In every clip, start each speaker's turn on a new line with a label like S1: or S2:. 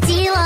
S1: get you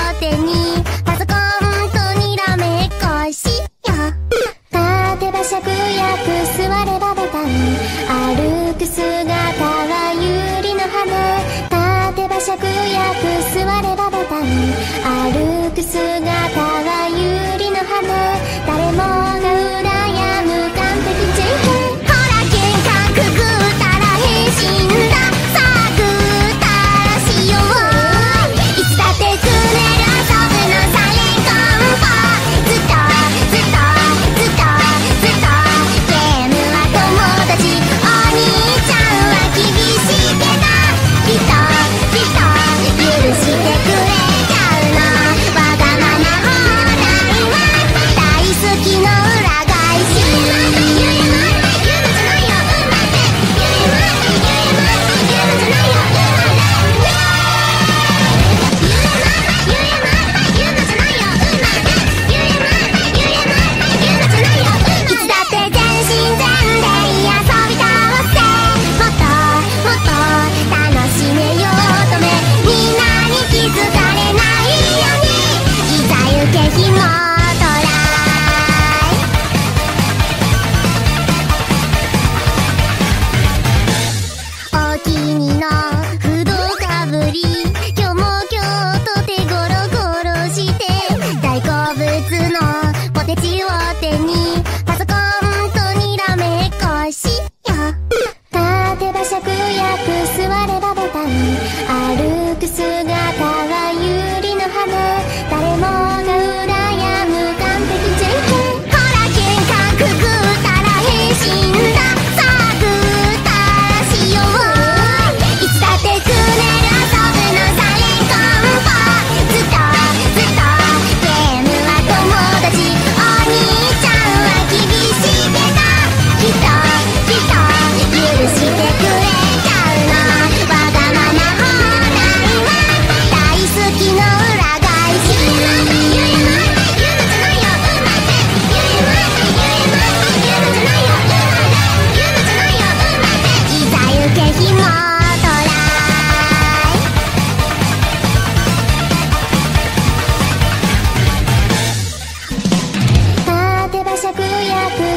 S1: 気になる yeah.